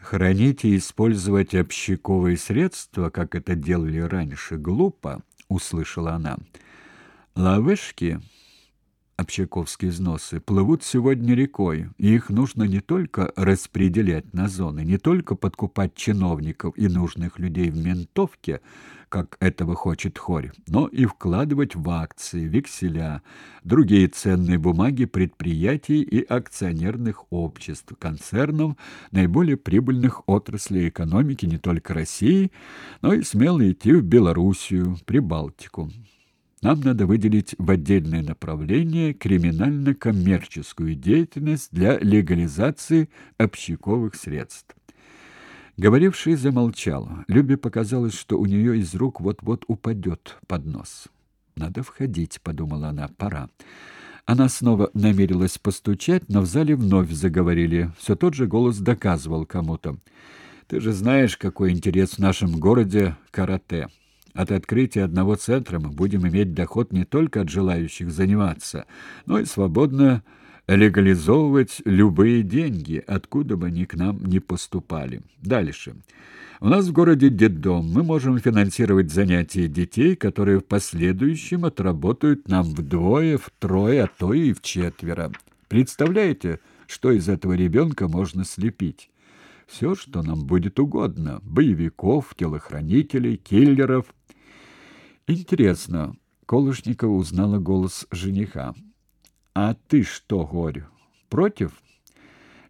Хранить и использовать общаковые средства, как это делали раньше, глупо, услышала она. Лавышки общаковские взносы плывут сегодня рекой, и их нужно не только распределять на зоны, не только подкупать чиновников и нужных людей в ментовке, как этого хочет Хорь, но и вкладывать в акции, векселя, другие ценные бумаги предприятий и акционерных обществ, концернов, наиболее прибыльных отраслей экономики не только России, но и смело идти в Белоруссию, Прибалтику. Нам надо выделить в отдельное направление криминально-коммерческую деятельность для легализации общаковых средств. Говоривший замолчал. Любе показалось, что у нее из рук вот-вот упадет поднос. «Надо входить», — подумала она, — «пора». Она снова намерилась постучать, но в зале вновь заговорили. Все тот же голос доказывал кому-то. «Ты же знаешь, какой интерес в нашем городе карате». От открытия одного центра мы будем иметь доход не только от желающих заниматься, но и свободно легализовывать любые деньги, откуда бы они к нам не поступали. Дальше. У нас в городе детдом. Мы можем финансировать занятия детей, которые в последующем отработают нам вдвое, втрое, а то и в четверо. Представляете, что из этого ребенка можно слепить? Все, что нам будет угодно. Боевиков, телохранителей, киллеров – Интересно, Колышникова узнала голос жениха. А ты что, Горь, против?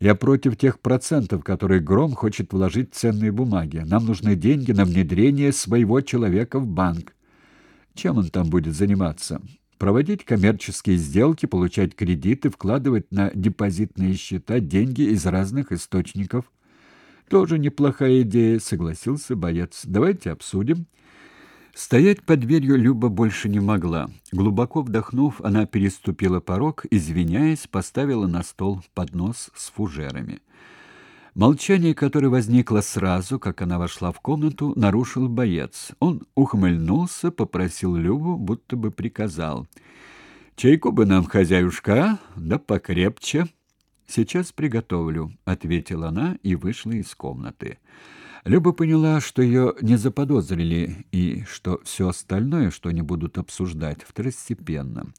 Я против тех процентов, которые Гром хочет вложить в ценные бумаги. Нам нужны деньги на внедрение своего человека в банк. Чем он там будет заниматься? Проводить коммерческие сделки, получать кредиты, вкладывать на депозитные счета деньги из разных источников. Тоже неплохая идея, согласился боец. Давайте обсудим. Стоять под дверью Люба больше не могла. Глубоко вдохнув, она переступила порог, извиняясь, поставила на стол поднос с фужерами. Молчание, которое возникло сразу, как она вошла в комнату, нарушил боец. Он ухмыльнулся, попросил Любу, будто бы приказал: "Чайку бы нам, хозяюшка, да покрепче". "Сейчас приготовлю", ответила она и вышла из комнаты. Люба поняла, что ее не заподозрили и что все остальное, что они будут обсуждать, второстепенно.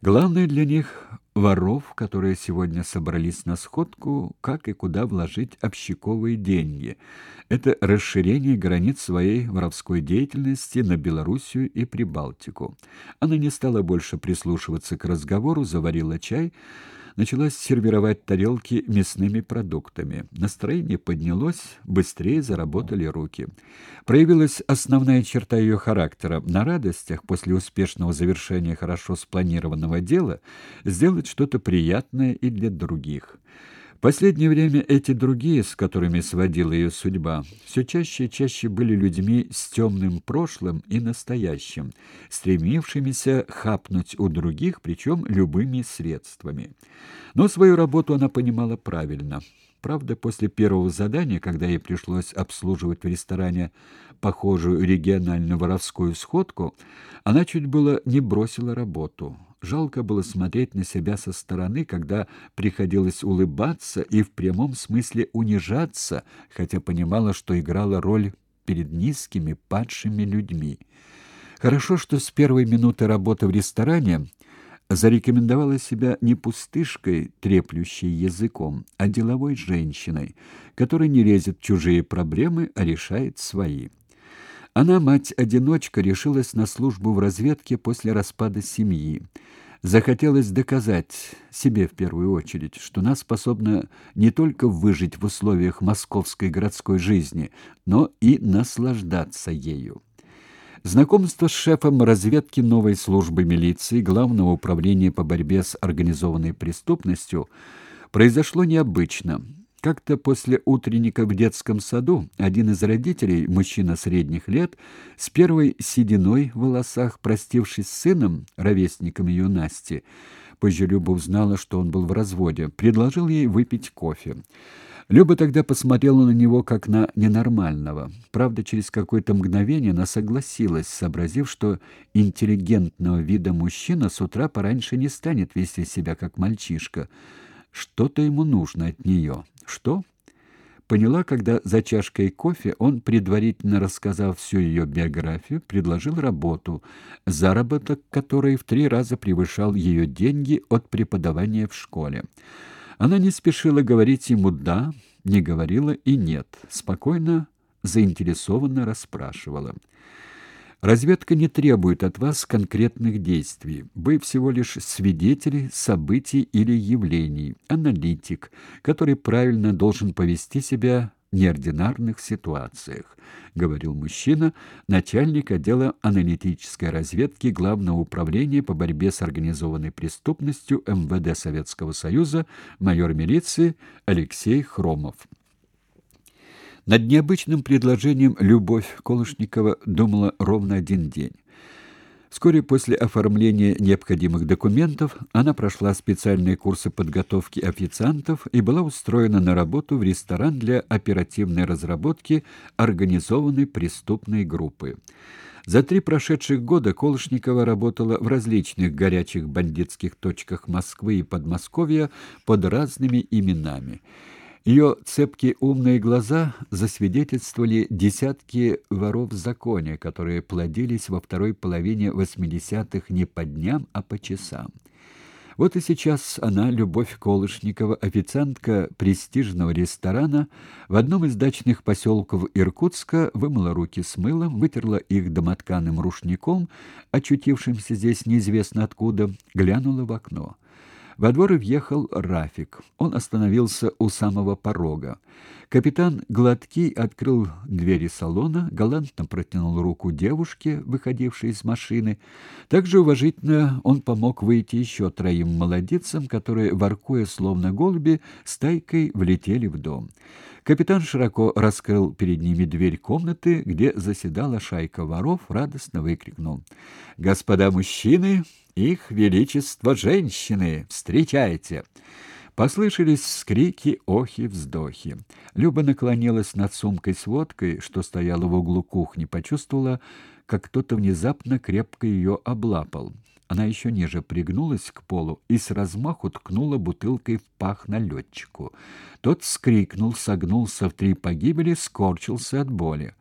Главное для них воров, которые сегодня собрались на сходку, как и куда вложить общаковые деньги. Это расширение границ своей воровской деятельности на Белоруссию и Прибалтику. Она не стала больше прислушиваться к разговору, заварила чай, начала сервировать тарелки мясными продуктами. Настроение поднялось, быстрее заработали руки. Проявилась основная черта ее характера. На радостях после успешного завершения хорошо спланированного дела сделать что-то приятное и для других. Последнее время эти другие, с которыми сводила ее судьба, все чаще и чаще были людьми с темным прошлым и настоящим, стремившимися хапнуть у других, причем любыми средствами. Но свою работу она понимала правильно. Правда, после первого задания, когда ей пришлось обслуживать в ресторане похожую региональную воровскую сходку, она чуть было не бросила работу. Жалко было смотреть на себя со стороны, когда приходилось улыбаться и в прямом смысле унижаться, хотя понимала, что играла роль перед низкими, падшими людьми. Хорошо, что с первой минуты работы в ресторане зарекомендовала себя не пустышкой, треплющей языком, а деловой женщиной, которая не лезет в чужие проблемы, а решает свои. Она, мать-одиночка, решилась на службу в разведке после распада семьи. Захотелось доказать себе в первую очередь, что она способна не только выжить в условиях московской городской жизни, но и наслаждаться ею. Знакомство с шефом разведки новой службы милиции Главного управления по борьбе с организованной преступностью произошло необычно. Как-то после утренника в детском саду один из родителей, мужчина средних лет, с первой сединой в волосах, простившись с сыном, ровесником ее Насти, позже Люба узнала, что он был в разводе, предложил ей выпить кофе. Люба тогда посмотрела на него как на ненормального. Правда, через какое-то мгновение она согласилась, сообразив, что интеллигентного вида мужчина с утра пораньше не станет вести себя как мальчишка. Что-то ему нужно от нее. Что? поняла, когда за чашкой кофе он, предварительно рассказав всю ее биографию, предложил работу, заработок которой в три раза превышал ее деньги от преподавания в школе. Она не спешила говорить ему «да», не говорила и «нет», спокойно, заинтересованно расспрашивала. Разведка не требует от вас конкретных действий. Вы всего лишь свидетели событий или явлений, аналитик, который правильно должен повести себя в неординарных ситуациях, говорил мужчина, начальник отдела аналитической разведки Главного управления по борьбе с организованной преступностью МВД Советского Союза, майор милиции Алексей Хромов. Над необычным предложением Любовь Колышникова думала ровно один день. Вскоре после оформления необходимых документов она прошла специальные курсы подготовки официантов и была устроена на работу в ресторан для оперативной разработки организованной преступной группы. За три прошедших года Колышникова работала в различных горячих бандитских точках Москвы и Подмосковья под разными именами. Ее цепкие умные глаза засвидетельствовали десятки воров в законе, которые плодились во второй половине 80-х не по дням, а по часам. Вот и сейчас она, Любовь Колышникова, официантка престижного ресторана, в одном из дачных поселков Иркутска вымыла руки с мылом, вытерла их домотканым рушником, очутившимся здесь неизвестно откуда, глянула в окно. Во двор въехал Рафик. Он остановился у самого порога. Капитан Гладкий открыл двери салона, галантно протянул руку девушке, выходившей из машины. Также уважительно он помог выйти еще троим молодецам, которые, воркуя словно голуби, стайкой влетели в дом. Капитан широко раскрыл перед ними дверь комнаты, где заседала шайка воров, радостно выкрикнул: "Господа мужчины, их величество женщины, встречайте!" Послышались скрики, охи, вздохи. Люба наклонилась над сумкой с водкой, что стояла в углу кухни, почувствовала, как кто-то внезапно крепко ее облапал. Она еще ниже пригнулась к полу и с размаху ткнула бутылкой в пах налетчику. Тот вскрикнул, согнулся в три погибели, скорчился от боли.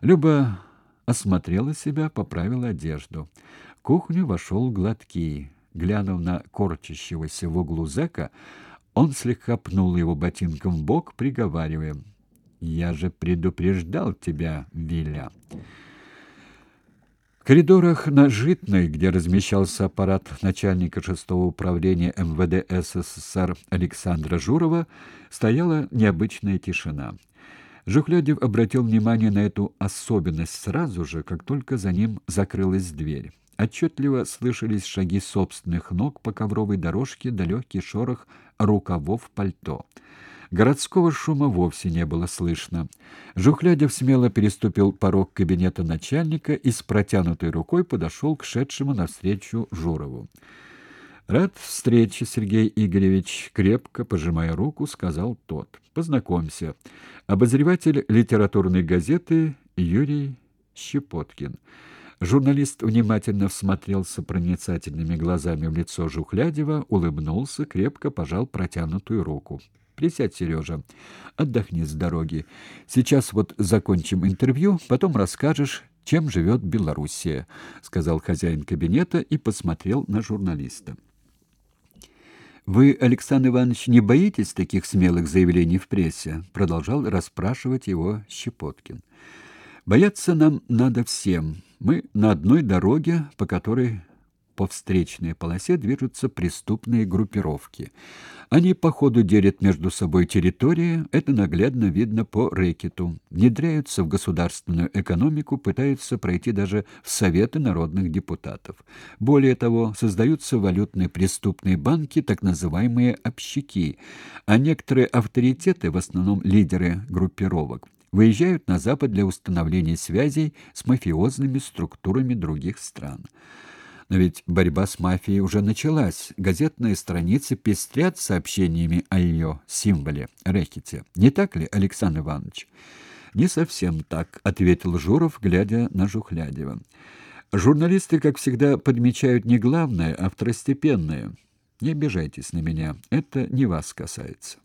Люба осмотрела себя, поправила одежду. Кухню вошел гладкий. Глянув на корчащегося в углу зэка, он слегка пнул его ботинком в бок, приговаривая: "Я же предупреждал тебя, Виля". В коридорах на Житной, где размещался аппарат начальника шестого управления МВД СССР Александра Журова, стояла необычная тишина. Жухлядев обратил внимание на эту особенность сразу же, как только за ним закрылась дверь. Отчетливо слышались шаги собственных ног по ковровой дорожке да легкий шорох рукавов пальто. Городского шума вовсе не было слышно. Жухлядев смело переступил порог кабинета начальника и с протянутой рукой подошел к шедшему навстречу Журову. «Рад встрече, Сергей Игоревич», — крепко пожимая руку, сказал тот. «Познакомься. Обозреватель литературной газеты Юрий Щепоткин». Журналист внимательно всмотрелся проницательными глазами в лицо Жухлядева, улыбнулся, крепко пожал протянутую руку. Присядь, Сережа. Отдохни с дороги. Сейчас вот закончим интервью, потом расскажешь, чем живет Белоруссия, сказал хозяин кабинета и посмотрел на журналиста. Вы, Александр Иванович, не боитесь таких смелых заявлений в прессе, продолжал расспрашивать его Щепоткин. Бояться нам надо всем. Мы на одной дороге, по которой по встречной полосе движутся преступные группировки. Они по ходу делят между собой территории, это наглядно видно по рэкету. Внедряются в государственную экономику, пытаются пройти даже в Советы народных депутатов. Более того, создаются валютные преступные банки, так называемые общаки, а некоторые авторитеты, в основном лидеры группировок, выезжают на Запад для установления связей с мафиозными структурами других стран. Но ведь борьба с мафией уже началась. Газетные страницы пестрят сообщениями о ее символе рэкете. Не так ли, Александр Иванович? Не совсем так, ответил Журов, глядя на Жухлядева. Журналисты, как всегда, подмечают не главное, а второстепенное. Не обижайтесь на меня, это не вас касается.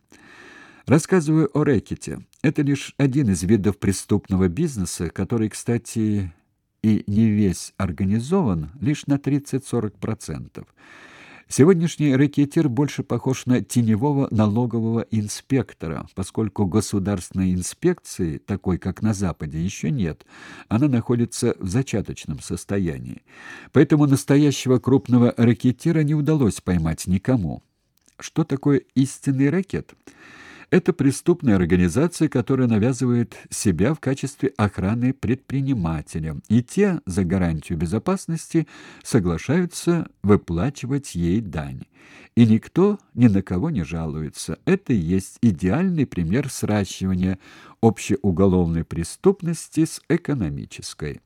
Рассказываю о рэкете. Это лишь один из видов преступного бизнеса, который, кстати, и не весь организован, лишь на 30-40%. Сегодняшний рэкетир больше похож на теневого налогового инспектора, поскольку государственной инспекции, такой как на Западе, еще нет. Она находится в зачаточном состоянии. Поэтому настоящего крупного рэкетира не удалось поймать никому. Что такое истинный рэкет? Это преступная организация, которая навязывает себя в качестве охраны предпринимателям, и те за гарантию безопасности соглашаются выплачивать ей дань. И никто ни на кого не жалуется. Это и есть идеальный пример сращивания общеуголовной преступности с экономической.